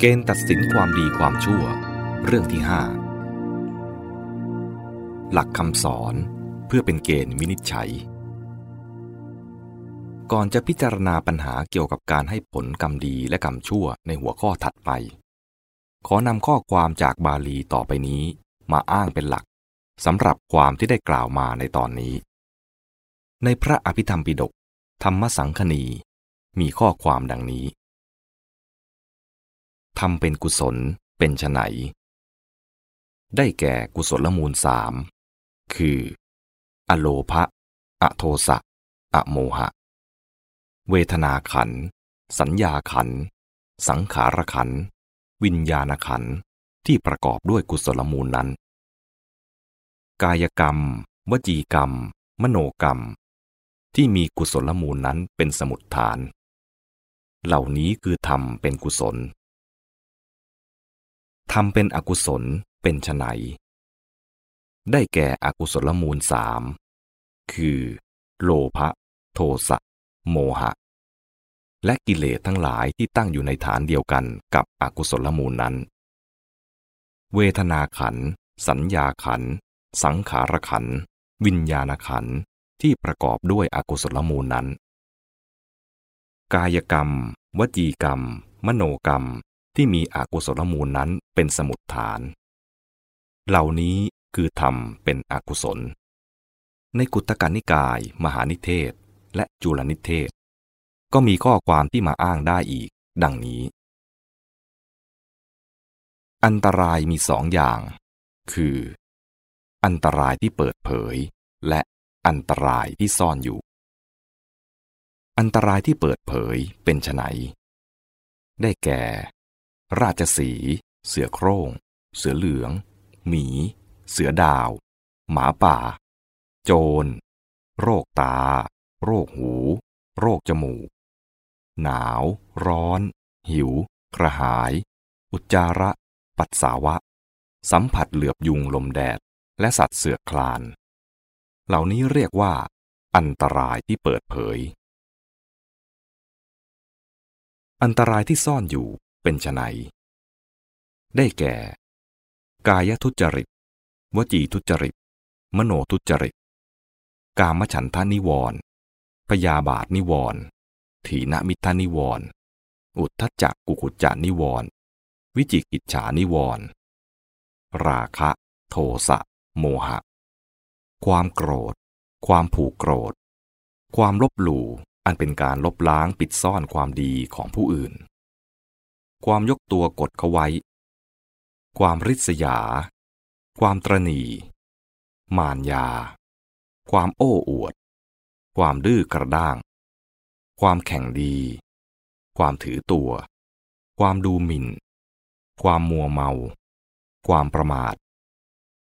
เกณฑ์ตัดสินความดีความชั่ว เรื่องที่ห้าหลักคำสอนเพื่อเป็นเกณฑ์วินิจฉัย ก่อนจะพิจารณาปัญหาเกี่ยวกับการให้ผลกรรมดีและกรรมชั่วในหัวข้อถัดไป ขอนำข้อความจากบาลีต่อไปนี้มาอ้างเป็นหลักสำหรับความที่ได้กล่าวมาในตอนนี้ ในพระอภิธรรมปิฎกธรรมสังคณีมีข้อความดังนี้ ทำเป็นกุศลเป็นไฉนได้แก่กุศลมูลสามคือ อโลภะอโทสะ อโมหะ เวทนาขัน สัญญาขัน สังขารขัน วิญญาณขันที่ประกอบด้วยกุศลมูลนั้น กายกรรม วจีกรรม มโนกรรม ที่มีกุศลมูลนั้นเป็นสมุดฐาน เหล่านี้คือธรรมเป็นกุศล ทำเป็นอกุศลเป็นไฉนได้แก่อกุศลมูลสามคือ โลภะโทสะโมหะ และกิเลสทั้งหลายที่ตั้งอยู่ในฐานเดียวกันกับอกุศลมูลนั้น เวทนาขัน สัญญาขัน สังขารขัน วิญญาณขันที่ประกอบด้วยอกุศลมูลนั้น กายกรรม วจีกรรม มโนกรรม ที่มีอกุศลมูลนั้นเป็นสมุดฐาน เหล่านี้คือธรรมเป็นอกุศล ในกุตการนิกาย มหานิเทศ และจุลนิเทศ ก็มีข้อความที่มาอ้างได้อีก ดังนี้ อันตรายมีสองอย่าง คือ อันตรายที่เปิดเผย และอันตรายที่ซ่อนอยู่ อันตรายที่เปิดเผยเป็นไฉนได้แก่ ราชสี เสือโครง่ง เสือเหลือง หมี เสือดาว หมาป่า โจร โรคตา โรคหู โรคจมูก หนาว ร้อน หิว กระหาย อุจจาระ ปัสสาวะ สัมผัสเหลือบยุงลมแดด และสัตว์เสือคลาน เหล่านี้เรียกว่า อันตรายที่เปิดเผยอันตรายที่ซ่อนอยู่ เป็นไฉนได้แก่ กายทุจริต วจีทุจริต มโนทุจริต กามฉันทนิวรณ์พยาบาทนิวรณ์ถีนมิทธนิวรณ์อุทธัจจกุกกุจจนิวรณ์วิจิกิจฉานิวรณ์ราคะ โทสะ โมหะ ความโกรธ ความผูกโกรธ ความลบหลู่อันเป็นการลบล้างปิดซ่อนความดีของผู้อื่น ความยกตัวกดเขาไว้ ความริษยา ความตรณี มารยา ความโอ้อวด ความดื้อกระด้าง ความแข่งดี ความถือตัว ความดูหมิ่น ความมัวเมา ความประมาท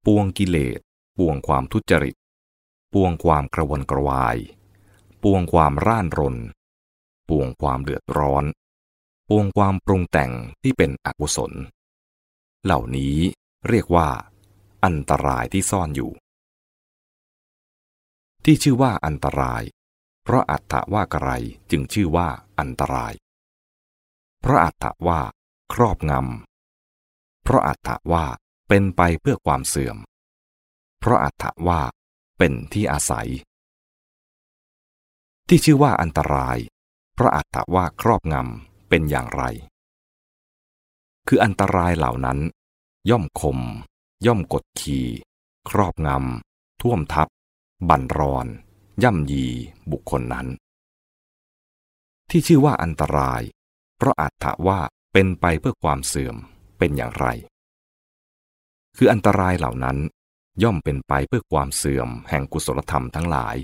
ปวงกิเลส ปวงความทุจริต ปวงความกระวนกระวาย ปวงความร่านรน ปวงความเดือดร้อน ปวงความปรุงแต่งที่เป็นอกุศล เหล่านี้เรียกว่า อันตรายที่ซ่อนอยู่ ที่ชื่อว่าอันตราย เพราะอัตถะว่ากระไรจึงชื่อว่าอันตราย เพราะอัตถะว่า ครอบงำ เพราะอัตถะว่าเป็นไปเพื่อความเสื่อม เพราะอัตถะว่า เป็นที่อาศัย ที่ชื่อว่าอันตราย เพราะอัตถะว่าครอบงำ เป็นอย่างไร คืออันตรายเหล่านั้น ย่อมคม ย่อมกดขี่ครอบงำ ท่วมทับ บั่นรอน ย่ำยีบุคคลนั้น ที่ชื่อว่าอันตราย เพราะอาจถะว่าเป็นไปเพื่อความเสื่อมเป็นอย่างไร คืออันตรายเหล่านั้น ย่อมเป็นไปเพื่อความเสื่อมแห่งกุศลธรรมทั้งหลาย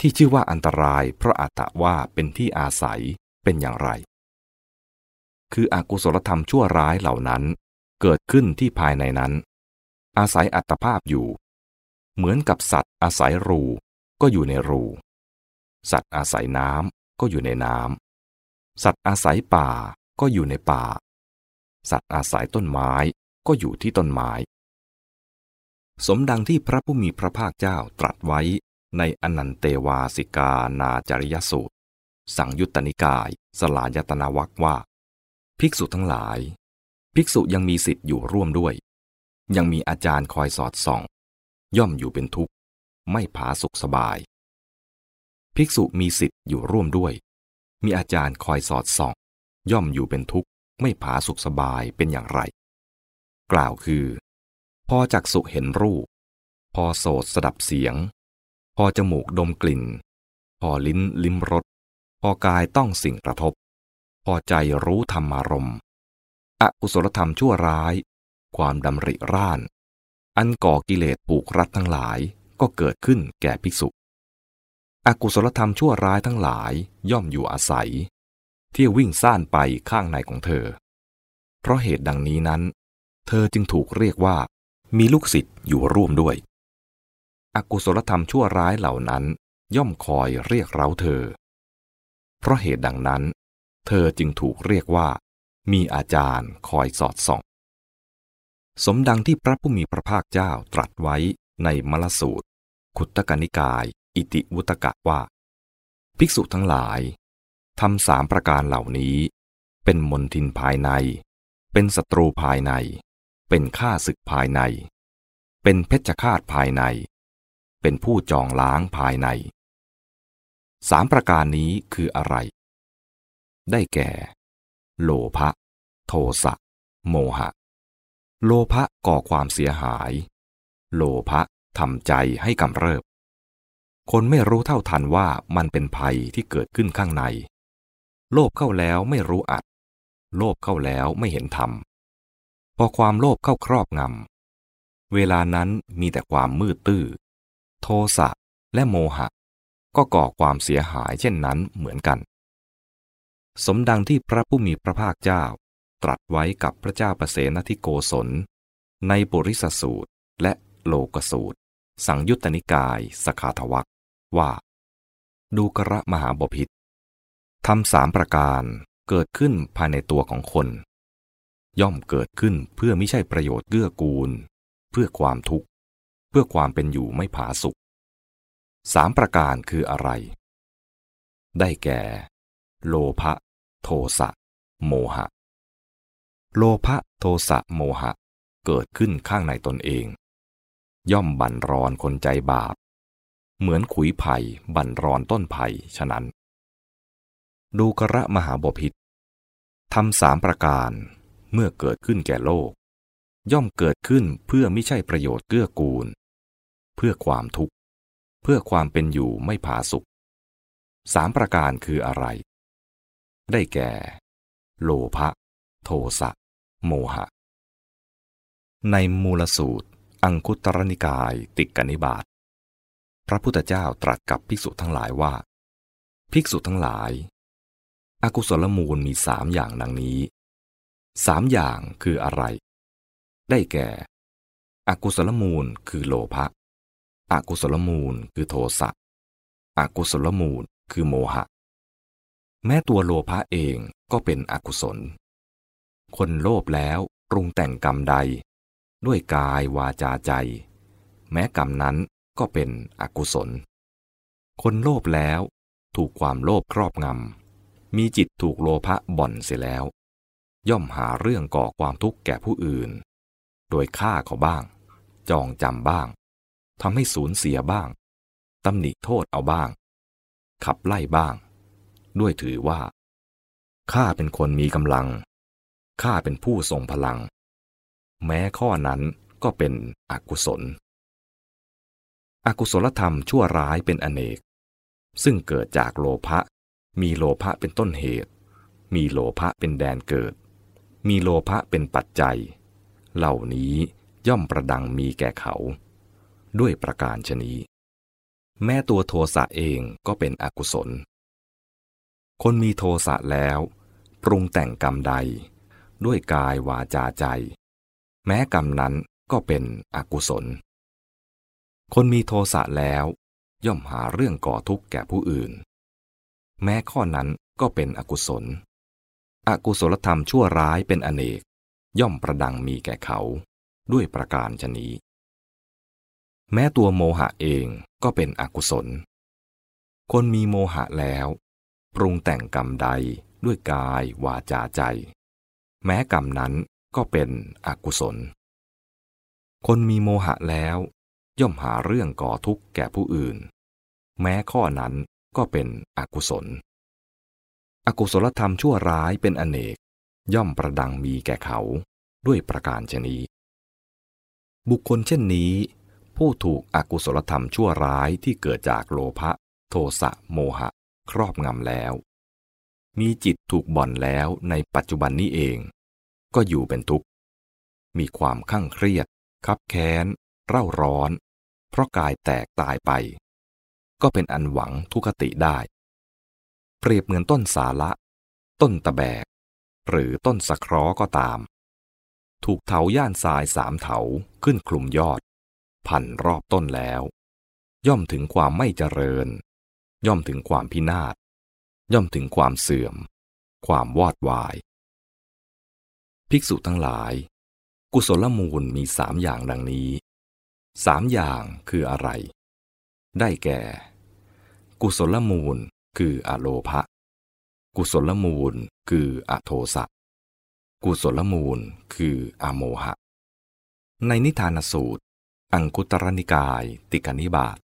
ที่ชื่อว่าอันตรายเพราะอาถะว่าเป็นที่อาศัย เป็นอย่างไร คืออกุศลธรรมชั่วร้ายเหล่านั้นเกิดขึ้นที่ภายในนั้น อาศัยอัตภาพอยู่ เหมือนกับสัตว์อาศัยรูก็อยู่ในรู สัตว์อาศัยน้ำก็อยู่ในน้ำสัตว์อาศัยป่าก็อยู่ในป่า สัตว์อาศัยต้นไม้ก็อยู่ที่ต้นไม้ สมดังที่พระผู้มีพระภาคเจ้าตรัสไว้ในอนันเตวาสิกานาจริยสูตร สังยุตตนิกาย สลายตนาวักว่า ภิกษุทั้งหลาย ภิกษุยังมีสิทธิ์อยู่ร่วมด้วย ยังมีอาจารย์คอยสอดส่อง ย่อมอยู่เป็นทุกข์ ไม่ผาสุขสบาย ภิกษุมีสิทธิ์อยู่ร่วมด้วย มีอาจารย์คอยสอดส่อง ย่อมอยู่เป็นทุกข์ ไม่ผาสุขสบายเป็นอย่างไร กล่าวคือ พอจักสุเห็นรูป พอโสดสดับเสียง พอจมูกดมกลิ่น พอลิ้นลิ้มรส อกายต้องสิ่งกระทบ พอใจรู้ธรรมารมณ์อกุศลธรรมชั่วร้าย ความดำริร่าน อันก่อกิเลสปลูกรัดทั้งหลายก็เกิดขึ้นแก่ภิกษุ อกุศลธรรมชั่วร้ายทั้งหลายย่อมอยู่อาศัย ที่วิ่งซ่านไปข้างในของเธอ เพราะเหตุดังนี้นั้น เธอจึงถูกเรียกว่ามีลูกศิษย์อยู่ร่วมด้วย อกุศลธรรมชั่วร้ายเหล่านั้นย่อมคอยเรียกเร้าเธอ เพราะเหตุดังนั้น เธอจึงถูกเรียกว่า มีอาจารย์คอยสอดส่อง สมดังที่พระผู้มีพระภาคเจ้าตรัสไว้ในมลสูตร ขุตกนิกาย อิติวุตกะว่า ภิกษุทั้งหลายทำสามประการเหล่านี้ เป็นมนทินภายใน เป็นศัตรูภายใน เป็นข้าศึกภายใน เป็นเพชฌฆาตภายใน เป็นผู้จองล้างภายใน สามประการนี้คืออะไร ได้แก่ โลภะโทสะโมหะ โลภะก่อความเสียหาย โลภะทำใจให้กำเริบ คนไม่รู้เท่าทันว่ามันเป็นภัยที่เกิดขึ้นข้างใน โลภเข้าแล้วไม่รู้อัด โลภเข้าแล้วไม่เห็นธรรม พอความโลภเข้าครอบงำ เวลานั้นมีแต่ความมืดตื้อ โทสะและโมหะ ก็ก่อความเสียหายเช่นนั้นเหมือนกัน สมดังที่พระผู้มีพระภาคเจ้า ตรัสไว้กับพระเจ้าประเสนทิโกศล ในปุริสสูตรและโลกสูตร สังยุตตนิกายสขาทวักว่า ดูกระมหาบพิษทำสามประการเกิดขึ้นภายในตัวของคน ย่อมเกิดขึ้นเพื่อไม่ใช่ประโยชน์เกื้อกูล เพื่อความทุกข์ เพื่อความเป็นอยู่ไม่ผาสุก สามประการคืออะไร ได้แก่ โลภะโทสะโมหะ โลภะโทสะโมหะ เกิดขึ้นข้างในตนเอง ย่อมบั่นรอนคนใจบาป เหมือนขุยไผ่บั่นรอนต้นไผ่ฉะนั้น ดูกระมหาบพิษทำสามประการเมื่อเกิดขึ้นแก่โลก ย่อมเกิดขึ้นเพื่อไม่ใช่ประโยชน์เกื้อกูล เพื่อความทุกข์ เพื่อความเป็นอยู่ไม่ผาสุกสามประการคืออะไร ได้แก่ โลภะโทสะ โมหะ ในมูลสูตร อังคุตรนิกายติกนิบาตพระพุทธเจ้าตรัสกับภิกษุทั้งหลายว่า ภิกษุทั้งหลาย อากุศลมูลมีสามอย่างดังนี้สามอย่างคืออะไร ได้แก่ อกุศลมูลคือโลภะ อกุศลมูลคือโทสะอกุศลมูลคือโมหะ แม้ตัวโลภะเองก็เป็นอกุศล คนโลภแล้วปรุงแต่งกรรมใด ด้วยกายวาจาใจ แม้กรรมนั้นก็เป็นอกุศล คนโลภแล้วถูกความโลภครอบงำ มีจิตถูกโลภะบ่อนเสียแล้ว ย่อมหาเรื่องก่อความทุกข์แก่ผู้อื่น โดยฆ่าเขาบ้าง จองจำบ้าง ทำให้สูญเสียบ้างตำหนิโทษเอาบ้าง ขับไล่บ้าง ด้วยถือว่า ข้าเป็นคนมีกำลัง ข้าเป็นผู้ทรงพลัง แม้ข้อนั้นก็เป็นอกุศล อกุศลธรรมชั่วร้ายเป็นอเนก ซึ่งเกิดจากโลภะ มีโลภะเป็นต้นเหตุ มีโลภะเป็นแดนเกิด มีโลภะเป็นปัจจัย เหล่านี้ย่อมประดังมีแก่เขา ด้วยประการชนี้ แม้ตัวโทสะเองก็เป็นอกุศล คนมีโทสะแล้ว ปรุงแต่งกรรมใด ด้วยกายวาจาใจ แม้กรรมนั้นก็เป็นอกุศล คนมีโทสะแล้ว ย่อมหาเรื่องก่อทุกข์แก่ผู้อื่น แม้ข้อนั้นก็เป็นอกุศล อกุศลธรรมชั่วร้ายเป็นอเนกย่อมประดังมีแก่เขาด้วยประการชนี้ แม้ตัวโมหะเองก็เป็นอกุศล คนมีโมหะแล้ว ปรุงแต่งกรรมใดด้วยกายวาจาใจ แม้กรรมนั้นก็เป็นอกุศล คนมีโมหะแล้ว ย่อมหาเรื่องก่อทุกข์แก่ผู้อื่น แม้ข้อนั้นก็เป็นอกุศล อกุศลธรรมชั่วร้ายเป็นอเนก ย่อมประดังมีแก่เขาด้วยประการชนี บุคคลเช่นนี้ ผู้ถูกอกุศลธรรมชั่วร้ายที่เกิดจากโลภะโทสะโมหะ ครอบงำแล้ว มีจิตถูกบ่อนแล้วในปัจจุบันนี้เอง ก็อยู่เป็นทุกข์ มีความข้างเครียด คับแค้น เร่าร้อน เพราะกายแตกตายไป ก็เป็นอันหวังทุกติได้ เปรียบเหมือนต้นสาละ ต้นตะแบก หรือต้นสะคราะห์ก็ตาม ถูกเถาย่านทรายสามเถาขึ้นคลุมยอด พันรอบต้นแล้ว ย่อมถึงความไม่เจริญ ย่อมถึงความพินาศ ย่อมถึงความเสื่อม ความวอดวาย ภิกษุทั้งหลาย กุศลมูลมีสามอย่างดังนี้สามอย่างคืออะไร ได้แก่ กุศลมูลคืออโลภะกุศลมูลคืออโทสะกุศลมูลคืออโมหะ ในนิทานสูตร อังคุตรนิกาย ติกนิบาต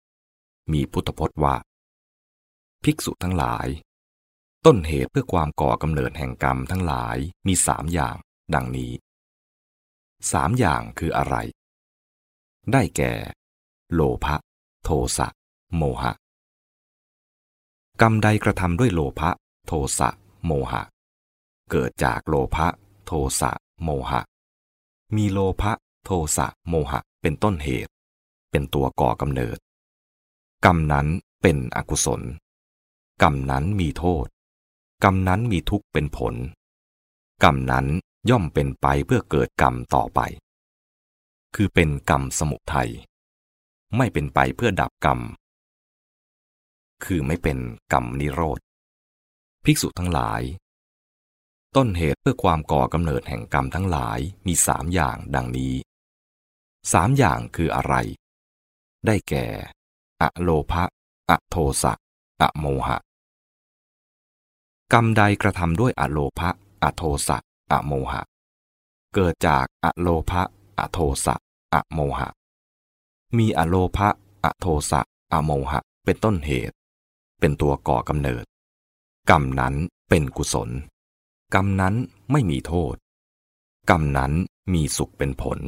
มีพุทธพจน์ว่า ภิกษุทั้งหลาย ต้นเหตุเพื่อความก่อกำเนิดแห่งกรรมทั้งหลายมีสามอย่าง ดังนี้สามอย่างคืออะไร ได้แก่ โลภะโทสะ โมหะ กรรมใดกระทำด้วยโลภะโทสะ โมหะ เกิดจากโลภะโทสะ โมหะ มีโลภะ โทสะโมหะเป็นต้นเหตุ เป็นตัวก่อกำเนิด กรรมนั้นเป็นอกุศล กรรมนั้นมีโทษ กรรมนั้นมีทุกข์เป็นผล กรรมนั้นย่อมเป็นไปเพื่อเกิดกรรมต่อไป คือเป็นกรรมสมุทัย ไม่เป็นไปเพื่อดับกรรม คือไม่เป็นกรรมนิโรธ ภิกษุทั้งหลาย ต้นเหตุเพื่อความก่อกำเนิดแห่งกรรมทั้งหลายมีสามอย่างดังนี้ สามอย่างคืออะไร ได้แก่ อโลภะ อโทสะ อโมหะ กรรมใดกระทำด้วยอโลภะ อโทสะ อโมหะ เกิดจากอโลภะ อโทสะ อโมหะ มีอโลภะ อโทสะ อโมหะ เป็นต้นเหตุ เป็นตัวก่อกำเนิด กรรมนั้นเป็นกุศล กรรมนั้นไม่มีโทษ กรรมนั้นมีสุขเป็นผล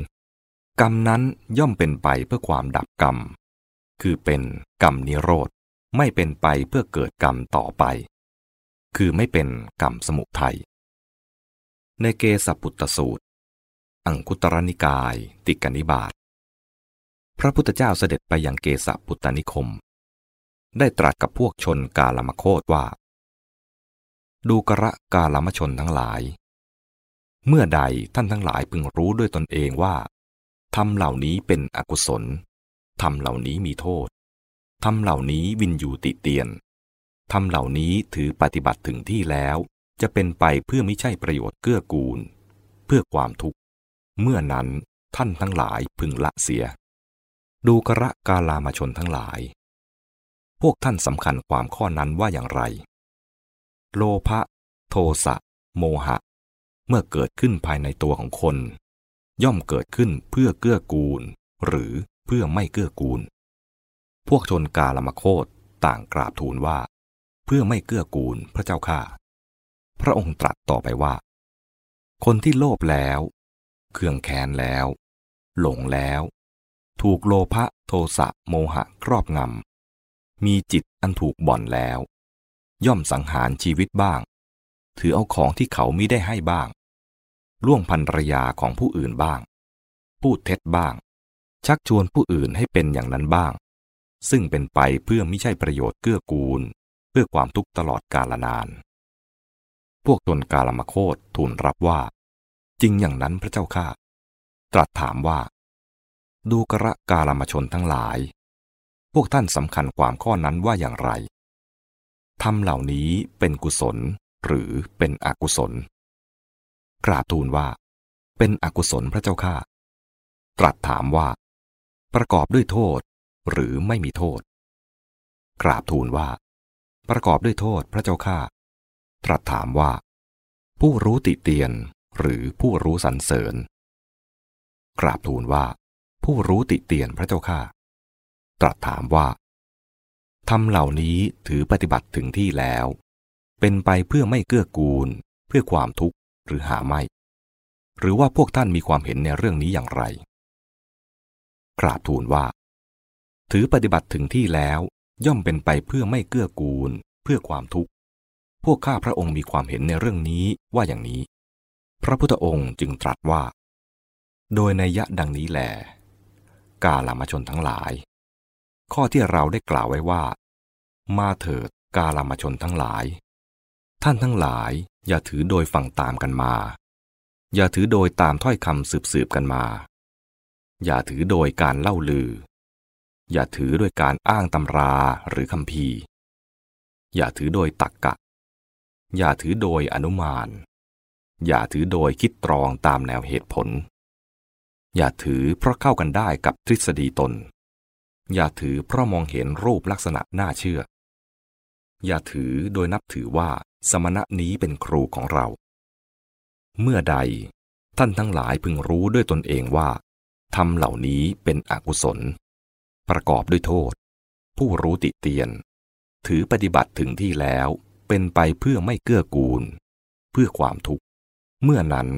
กรรมนั้นย่อมเป็นไปเพื่อความดับกรรม คือเป็นกรรมนิโรธ ไม่เป็นไปเพื่อเกิดกรรมต่อไป คือไม่เป็นกรรมสมุทัย ในเกสปุตตสูตร อังคุตรนิกาย ติกนิบาต พระพุทธเจ้าเสด็จไปยังเกสปุตตนิคม ได้ตรัสกับพวกชนกาลมโคตว่า ดูกระกาลมชนทั้งหลาย เมื่อใดท่านทั้งหลายพึงรู้ด้วยตนเองว่า ทำเหล่านี้เป็นอกุศลทำเหล่านี้มีโทษทำเหล่านี้วินยูติเตียนทำเหล่านี้ถือปฏิบัติถึงที่แล้ว จะเป็นไปเพื่อไม่ใช่ประโยชน์เกื้อกูล เพื่อความทุกข์ เมื่อนั้นท่านทั้งหลายพึงละเสีย ดูกระกาลามชนทั้งหลาย พวกท่านสำคัญความข้อนั้นว่าอย่างไร โลภะโทสะ โมหะ เมื่อเกิดขึ้นภายในตัวของคน ย่อมเกิดขึ้นเพื่อเกื้อกูล หรือเพื่อไม่เกื้อกูล พวกชนกาลมโคตต่างกราบทูลว่า เพื่อไม่เกื้อกูลพระเจ้าข้าพระองค์ตรัสต่อไปว่า คนที่โลภแล้วเคืองแค้นแล้ว หลงแล้ว ถูกโลภะโทสะโมหะครอบงำ มีจิตอันถูกบ่อนแล้ว ย่อมสังหารชีวิตบ้าง ถือเอาของที่เขามิได้ให้บ้าง ล่วงพันรยาของผู้อื่นบ้าง พูดเท็จบ้าง ชักชวนผู้อื่นให้เป็นอย่างนั้นบ้าง ซึ่งเป็นไปเพื่อไม่ใช่ประโยชน์เกื้อกูล เพื่อความทุกข์ตลอดกาลนาน พวกตนกาลมโคตทูลรับว่า จริงอย่างนั้นพระเจ้าข้าตรัสถามว่า ดูกระกาลมชนทั้งหลาย พวกท่านสำคัญความข้อนั้นว่าอย่างไรทำเหล่านี้เป็นกุศลหรือเป็นอกุศล กราบทูลว่า เป็นอกุศลพระเจ้าข้าตรัสถามว่า ประกอบด้วยโทษหรือไม่มีโทษ กราบทูลว่า ประกอบด้วยโทษพระเจ้าข้าตรัสถามว่า ผู้รู้ติเตียนหรือผู้รู้สรรเสริญ กราบทูลว่า ผู้รู้ติเตียนพระเจ้าข้าตรัสถามว่าทำเหล่านี้ถือปฏิบัติถึงที่แล้ว เป็นไปเพื่อไม่เกื้อกูล เพื่อความทุกข์ หรือหาไม่ หรือว่าพวกท่านมีความเห็นในเรื่องนี้อย่างไร กราบทูลว่า ถือปฏิบัติถึงที่แล้ว ย่อมเป็นไปเพื่อไม่เกื้อกูล เพื่อความทุกข์ พวกข้าพระองค์มีความเห็นในเรื่องนี้ว่าอย่างนี้ พระพุทธองค์จึงตรัสว่า โดยในยะดังนี้แหลกาลามชนทั้งหลาย ข้อที่เราได้กล่าวไว้ว่า มาเถิดกาลามชนทั้งหลาย ท่านทั้งหลาย อย่าถือโดยฟังตามกันมา อย่าถือโดยตามถ้อยคำสืบสืบกันมา อย่าถือโดยการเล่าลือ อย่าถือโดยการอ้างตำราหรือคำพีอย่าถือโดยตักกะ อย่าถือโดยอนุมาน อย่าถือโดยคิดตรองตามแนวเหตุผล อย่าถือเพราะเข้ากันได้กับทฤษฎีตน อย่าถือเพราะมองเห็นรูปลักษณะน่าเชื่อ อย่าถือโดยนับถือว่าสมณะนี้เป็นครูของเรา เมื่อใดท่านทั้งหลายพึงรู้ด้วยตนเองว่าทำเหล่านี้เป็นอกุศล ประกอบด้วยโทษ ผู้รู้ติเตียน ถือปฏิบัติถึงที่แล้วเป็นไปเพื่อไม่เกื้อกูล เพื่อความทุกข์ เมื่อนั้น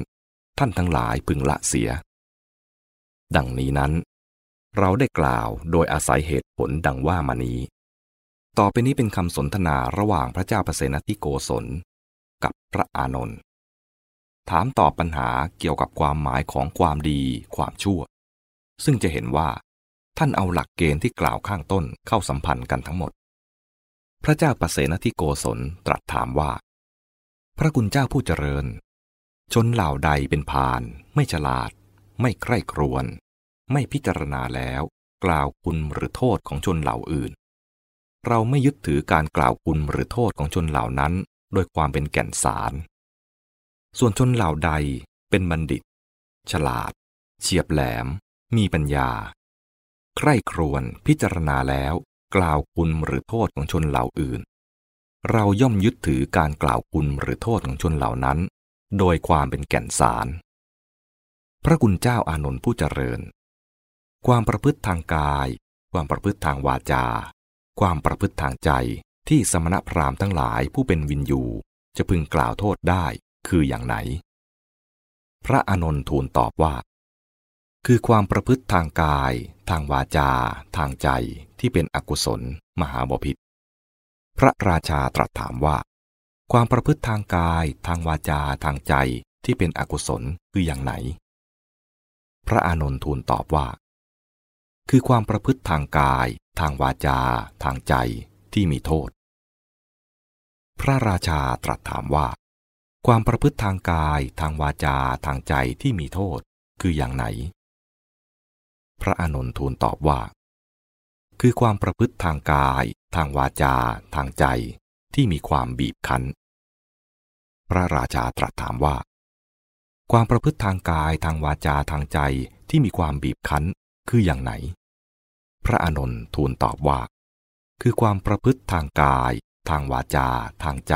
ท่านทั้งหลายพึงละเสีย ดังนี้นั้น เราได้กล่าวโดยอาศัยเหตุผลดังว่ามานี้ ต่อไปนี้เป็นคำสนทนาระหว่างพระเจ้าเปรตนทิโกศล กับพระอานนท์ถามตอบปัญหาเกี่ยวกับความหมายของความดีความชั่ว ซึ่งจะเห็นว่า ท่านเอาหลักเกณฑ์ที่กล่าวข้างต้นเข้าสัมพันธ์กันทั้งหมด พระเจ้าปเสนทิโกศลตรัสถามว่า พระคุณเจ้าผู้เจริญ ชนเหล่าใดเป็นพาน ไม่ฉลาด ไม่ใคร่ครวญไม่พิจารณาแล้ว กล่าวคุณหรือโทษของชนเหล่าอื่น เราไม่ยึดถือการกล่าวคุณหรือโทษของชนเหล่านั้นโดยความเป็นแก่นสาร ส่วนชนเหล่าใดเป็นบัณฑิต ฉลาด เฉียบแหลม มีปัญญา ใคร่ครวญพิจารณาแล้ว กล่าวคุณหรือโทษของชนเหล่าอื่น เราย่อมยึดถือการกล่าวคุณหรือโทษของชนเหล่านั้น โดยความเป็นแก่นสาร พระกุณเจ้าอานนท์ผู้เจริญ ความประพฤติทางกาย ความประพฤติทางวาจา ความประพฤติทางใจที่สมณพราหมณ์ทั้งหลายผู้เป็นวินยูจะพึงกล่าวโทษได้คืออย่างไหน พระอานนท์ทูลตอบว่า คือความประพฤติทางกาย ทางวาจา ทางใจที่เป็นอกุศล มหาบพิษพระราชาตรัสถามว่า ความประพฤติทางกาย ทางวาจา ทางใจที่เป็นอกุศลคืออย่างไหน พระอานนท์ทูลตอบว่า คือความประพฤติทางกาย ทางวาจา ทางใจที่มีโทษ พระราชาตรัสถามว่า ความประพฤติทางกายทางวาจาทางใจที่มีโทษคืออย่างไหน พระอานนท์ทูลตอบว่า คือความประพฤติทางกาย ทางวาจา ทางใจที่มีความบีบคั้น พระราชาตรัสถามว่า ความประพฤติทางกายทางวาจาทางใจที่มีความบีบคั้นคืออย่างไหน พระอานนท์ทูลตอบว่า คือความประพฤติทางกาย ทางวาจา ทางใจ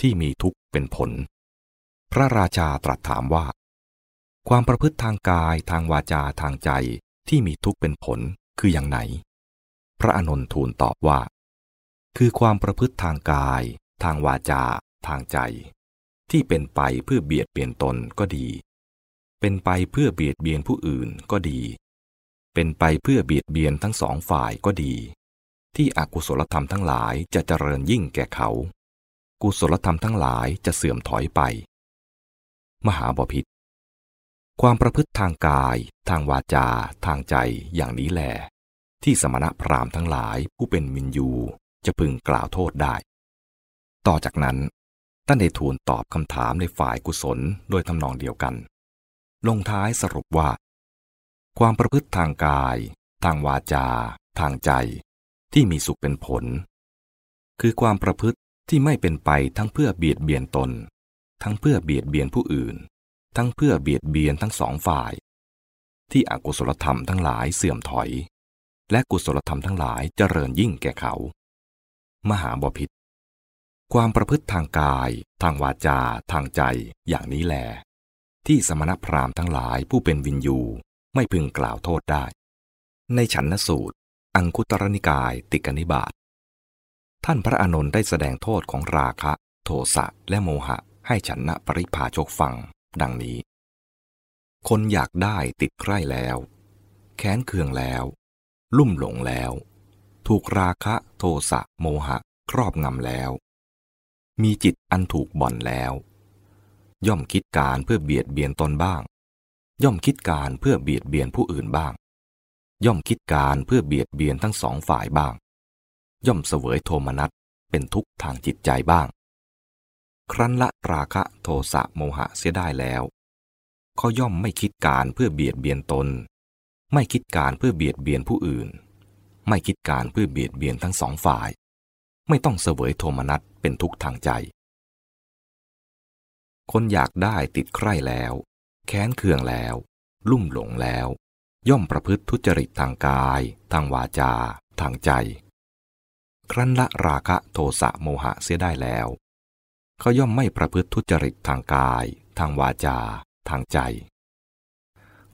ที่มีทุกข์เป็นผล พระราชาตรัสถามว่า ความประพฤติทางกายทางวาจาทางใจที่มีทุกข์เป็นผลคืออย่างไหน พระอานนท์ทูลตอบว่า คือความประพฤติทางกาย ทางวาจา ทางใจ ที่เป็นไปเพื่อเบียดเบียนตนก็ดี เป็นไปเพื่อเบียดเบียนผู้อื่นก็ดี เป็นไปเพื่อเบียดเบียนทั้งสองฝ่ายก็ดี ที่อกุศลธรรมทั้งหลายจะเจริญยิ่งแก่เขา กุศลธรรมทั้งหลายจะเสื่อมถอยไป มหาบพิษความประพฤติทางกาย ทางวาจา ทางใจอย่างนี้แหลที่สมณะพราหมณ์ทั้งหลายผู้เป็นมินยูจะพึงกล่าวโทษได้ ต่อจากนั้นท่านได้ทูลตอบคำถามในฝ่ายกุศลโดยทำนองเดียวกัน ลงท้ายสรุปว่า ความประพฤติทางกาย ทางวาจา ทางใจ ที่มีสุขเป็นผล คือความประพฤติที่ไม่เป็นไปทั้งเพื่อเบียดเบียนตน ทั้งเพื่อเบียดเบียนผู้อื่น ทั้งเพื่อเบียดเบียนทั้งสองฝ่าย ที่อกุศลธรรมทั้งหลายเสื่อมถอย และกุศลธรรมทั้งหลายเจริญยิ่งแก่เขา มหาบพิษความประพฤติทางกาย ทางวาจา ทางใจ อย่างนี้แหลที่สมณพราหมณ์ทั้งหลายผู้เป็นวินยู ไม่พึงกล่าวโทษได้ ในฉันนสูตร อังคุตรนิกายติกนิบาตท่านพระอานนท์ได้แสดงโทษของราคะ โทสะและโมหะ ให้ฉันนะปริพาชกฟัง ดังนี้ คนอยากได้ติดใคร่แล้ว แค้นเคืองแล้ว ลุ่มหลงแล้ว ถูกราคะโทสะโมหะ ครอบงำแล้ว มีจิตอันถูกบ่อนแล้ว ย่อมคิดการเพื่อเบียดเบียนตนบ้าง ย่อมคิดการเพื่อเบียดเบียนผู้อื่นบ้าง ย่อมคิดการเพื่อเบียดเบียนทั้งสองฝ่ายบ้าง ย่อมเสวยโทมนัสเป็นทุกข์ทางจิตใจบ้าง ครั้นละราคะโทสะโมหะเสียได้แล้วก็ย่อมไม่คิดการเพื่อเบียดเบียนตน ไม่คิดการเพื่อเบียดเบียนผู้อื่น ไม่คิดการเพื่อเบียดเบียนทั้งสองฝ่าย ไม่ต้องเสวยโทมนัสเป็นทุกข์ทางใจ คนอยากได้ติดใคร่แล้ว แค้นเคืองแล้ว ลุ่มหลงแล้ว ย่อมประพฤติทุจริตทางกาย ทางวาจา ทางใจ ครั้นละราคะโทสะโมหะเสียได้แล้ว เขาย่อมไม่ประพฤติทุจริตทางกาย ทางวาจา ทางใจ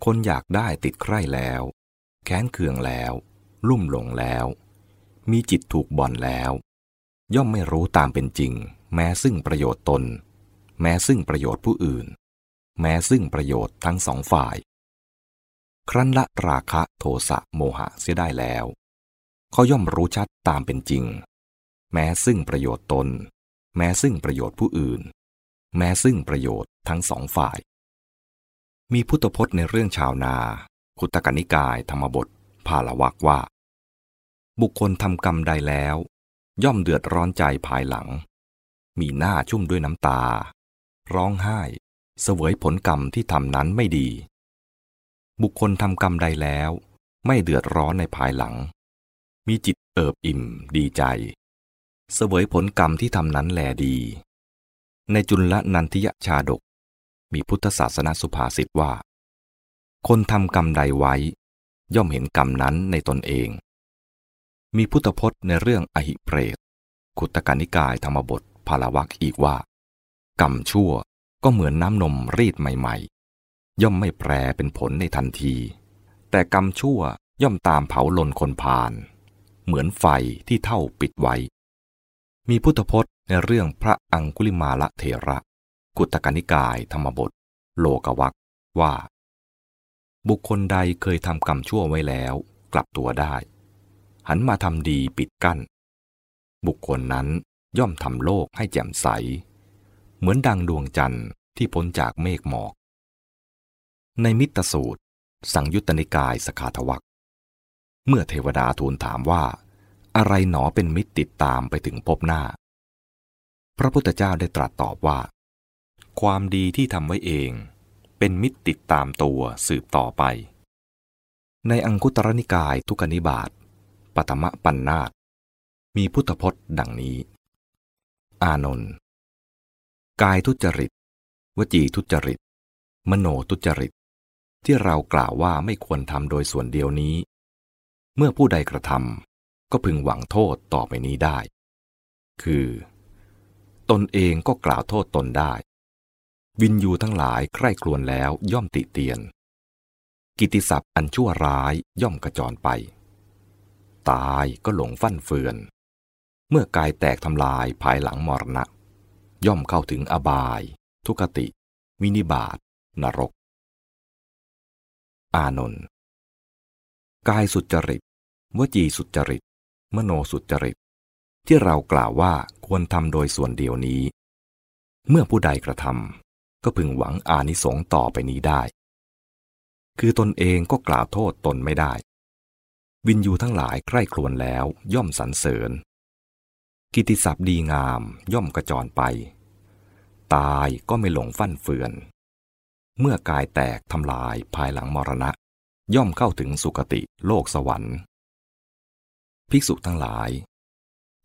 คนอยากได้ติดใคร่แล้ว แค้นเคืองแล้ว ลุ่มหลงแล้ว มีจิตถูกบ่อนแล้ว ย่อมไม่รู้ตามเป็นจริง แม้ซึ่งประโยชน์ตน แม้ซึ่งประโยชน์ผู้อื่น แม้ซึ่งประโยชน์ทั้งสองฝ่าย ครั้นละราคะโทสะโมหะเสียได้แล้วเขาย่อมรู้ชัดตามเป็นจริง แม้ซึ่งประโยชน์ตน แม้ซึ่งประโยชน์ผู้อื่น แม้ซึ่งประโยชน์ทั้งสองฝ่าย มีพุทธพจน์ในเรื่องชาวนา คุตกนิกายธรรมบทภาลวักว่า บุคคลทำกรรมใดแล้ว ย่อมเดือดร้อนใจภายหลัง มีหน้าชุ่มด้วยน้ำตา ร้องไห้ เสวยผลกรรมที่ทำนั้นไม่ดี บุคคลทำกรรมใดแล้ว ไม่เดือดร้อนในภายหลัง มีจิตเอิบอิ่มดีใจ เสวยผลกรรมที่ทำนั้นแลดี ในจุลนันทิยชาดก มีพุทธศาสนาสุภาษิตว่า คนทำกรรมใดไว้ ย่อมเห็นกรรมนั้นในตนเอง มีพุทธพจน์ในเรื่องอหิเปรตขุตกานิกายธรรมบทพาลวักอีกว่า กรรมชั่ว ก็เหมือนน้ำนมรีดใหม่ๆ ย่อมไม่แปรเป็นผลในทันที แต่กรรมชั่วย่อมตามเผาลนคนพาลเหมือนไฟที่เท่าปิดไว้ มีพุทธพจน์ในเรื่องพระอังคุลิมาละเถระ กุตกนิกายธรรมบท โลกวักว่า บุคคลใดเคยทำกรรมชั่วไว้แล้ว กลับตัวได้ หันมาทำดีปิดกั้น บุคคลนั้นย่อมทำโลกให้แจ่มใส เหมือนดังดวงจันทร์ที่พ้นจากเมฆหมอก ในมิตรสูตร สังยุตตนิกายสขาทวักเมื่อเทวดาทูลถามว่า อะไรหนอเป็นมิตรติดตามไปถึงพบหน้า พระพุทธเจ้าได้ตรัสตอบว่า ความดีที่ทำไว้เอง เป็นมิตรติดตามตัวสืบต่อไป ในอังคุตรนิกายทุกนิบาตปฐมะปัญนาตมีพุทธพจน์ดังนี้ อานนท์ กายทุจริต วจีทุจริต มโนทุจริต ที่เรากล่าวว่าไม่ควรทำโดยส่วนเดียวนี้ เมื่อผู้ใดกระทำก็พึงหวังโทษต่อไปนี้ได้ คือ ตนเองก็กล่าวโทษตนได้ วินยูทั้งหลายใคร่ครวญแล้วย่อมติเตียน กิติศัพท์อันชั่วร้ายย่อมกระจรไป ตายก็หลงฟั่นเฟือน เมื่อกายแตกทำลายภายหลังมรณะ ย่อมเข้าถึงอบาย ทุกติ วินิบาตนรก อานนท์กายสุจริต วจีสุจริต มโนสุจริต ที่เรากล่าวว่าควรทำโดยส่วนเดียวนี้ เมื่อผู้ใดกระทำก็พึงหวังอานิสงส์ต่อไปนี้ได้ คือตนเองก็กล่าวโทษตนไม่ได้ วินยูทั้งหลายใคร่ครวญแล้วย่อมสรรเสริญ กิติศัพท์ดีงามย่อมกระจรไป ตายก็ไม่หลงฟั่นเฟือน เมื่อกายแตกทำลายภายหลังมรณะ ย่อมเข้าถึงสุคติโลกสวรรค์ ภิกษุทั้งหลาย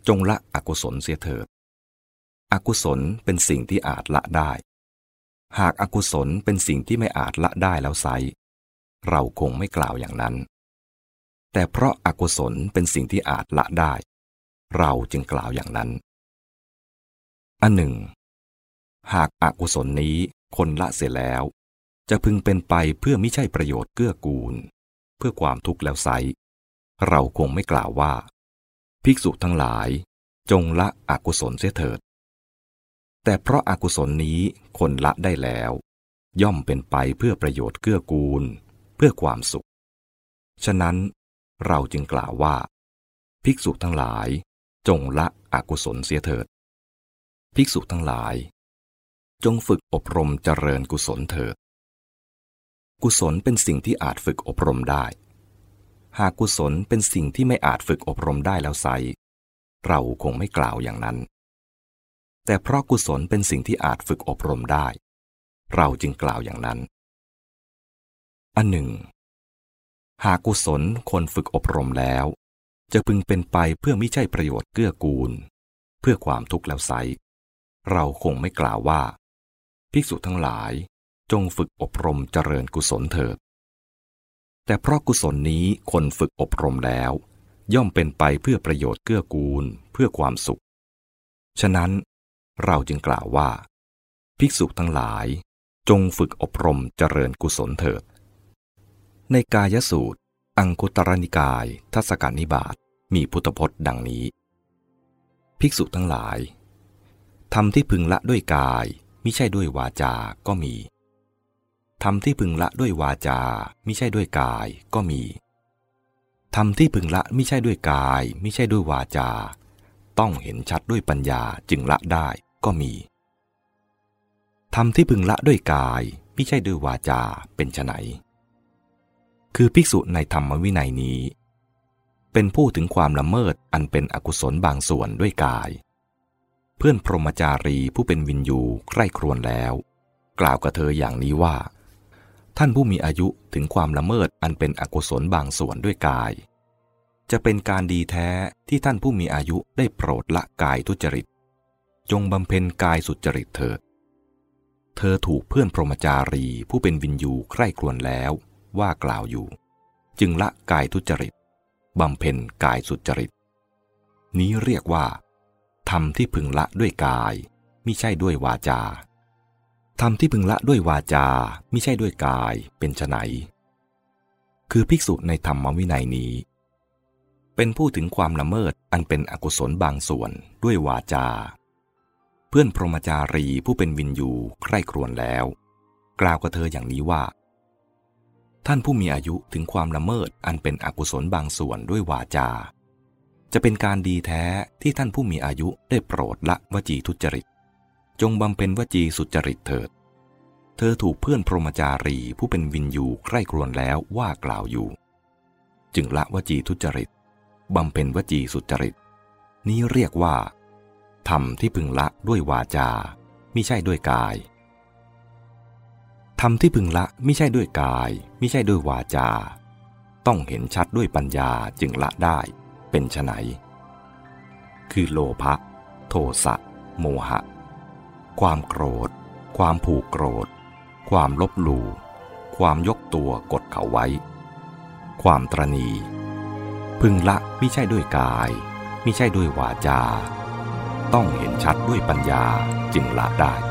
จงละอกุศลเสียเถิด อกุศลเป็นสิ่งที่อาจละได้ หากอากุศลเป็นสิ่งที่ไม่อาจละได้แล้วไซเราคงไม่กล่าวอย่างนั้น แต่เพราะอากุศลเป็นสิ่งที่อาจละได้ เราจึงกล่าวอย่างนั้น อันหนึ่ง หากอากุศลนี้คนละเสียแล้ว จะพึงเป็นไปเพื่อไม่ใช่ประโยชน์เกื้อกูล เพื่อความทุกข์แล้วไซเราคงไม่กล่าวว่า ภิกษุทั้งหลาย จงละอกุศลเสียเถิด แต่เพราะอากุศลนี้คนละได้แล้ว ย่อมเป็นไปเพื่อประโยชน์เกื้อกูล เพื่อความสุข ฉะนั้นเราจึงกล่าวว่า ภิกษุทั้งหลาย จงละอกุศลเสียเถิด ภิกษุทั้งหลาย จงฝึกอบรมเจริญกุศลเถิด กุศลเป็นสิ่งที่อาจฝึกอบรมได้ หากกุศลเป็นสิ่งที่ไม่อาจฝึกอบรมได้แล้วไซเราคงไม่กล่าวอย่างนั้น แต่เพราะกุศลเป็นสิ่งที่อาจฝึกอบรมได้ เราจึงกล่าวอย่างนั้น อันหนึ่ง หากกุศลคนฝึกอบรมแล้ว จะพึงเป็นไปเพื่อไม่ใช่ประโยชน์เกื้อกูล เพื่อความทุกข์แล้วไซเราคงไม่กล่าวว่า ภิกษุทั้งหลายจงฝึกอบรมเจริญกุศลเถิด แต่เพราะกุศลนี้คนฝึกอบรมแล้ว ย่อมเป็นไปเพื่อประโยชน์เกื้อกูลเพื่อความสุข ฉะนั้นเราจึงกล่าวว่า ภิกษุทั้งหลาย จงฝึกอบรมเจริญกุศลเถิด ในกายสูตร อังคุตรนิกาย ทัศกานิบาตมีพุทธพจน์ดังนี้ ภิกษุทั้งหลายทำที่พึงละด้วยกาย มิใช่ด้วยวาจาก็มีทำที่พึงละด้วยวาจามิใช่ด้วยกายก็มีทำที่พึงละมิใช่ด้วยกายมิใช่ด้วยวาจา ต้องเห็นชัดด้วยปัญญาจึงละได้ก็มีทำที่พึงละด้วยกายมิใช่ด้วยวาจาเป็นไนคือภิกษุในธรรมวินัยนี้ เป็นผู้ถึงความละเมิดอันเป็นอกุศลบางส่วนด้วยกาย เพื่อนพรหมจารีผู้เป็นวินยูใคร่ครวญแล้ว กล่าวกับเธออย่างนี้ว่า ท่านผู้มีอายุถึงความละเมิดอันเป็นอกุศลบางส่วนด้วยกาย จะเป็นการดีแท้ที่ท่านผู้มีอายุได้โปรดละกายทุจริต จงบำเพ็ญกายสุจริตเถิด เธอถูกเพื่อนพรหมจารีผู้เป็นวินยูใคร่ครวญแล้ว ว่ากล่าวอยู่ จึงละกายทุจริตบำเพ็ญกายสุจริต นี้เรียกว่า ธรรมที่พึงละด้วยกายมิใช่ด้วยวาจาธรรมที่พึงละด้วยวาจามิใช่ด้วยกายเป็นไนคือภิกษุในธรรมวินัยนี้ เป็นผู้ถึงความละเมิดอันเป็นอกุศลบางส่วนด้วยวาจา เพื่อนพรหมจารีผู้เป็นวินยูใคร่ครวญแล้ว กล่าวกับเธออย่างนี้ว่า ท่านผู้มีอายุถึงความละเมิดอันเป็นอกุศลบางส่วนด้วยวาจา จะเป็นการดีแท้ที่ท่านผู้มีอายุได้โปรดละวจีทุจริต จงบำเพ็ญวจีสุจริตเถิด เธอถูกเพื่อนพรหมจารีผู้เป็นวินยูใคร่ครวญแล้วว่ากล่าวอยู่ จึงละวจีทุจริตบำเพ็ญวจีสุจริต นี้เรียกว่าธรรมที่พึงละด้วยวาจามิใช่ด้วยกายธรรมที่พึงละไม่ใช่ด้วยกายไม่ใช่ด้วยวาจา ต้องเห็นชัดด้วยปัญญาจึงละได้ เป็นไฉนคือโลภะโทสะ โมหะ ความโกรธ ความผูกโกรธ ความลบหลู่ ความยกตัวกดเขาไว้ ความตรณี พึงละไม่ใช่ด้วยกายไม่ใช่ด้วยวาจา ต้องเห็นชัดด้วยปัญญาจึงละได้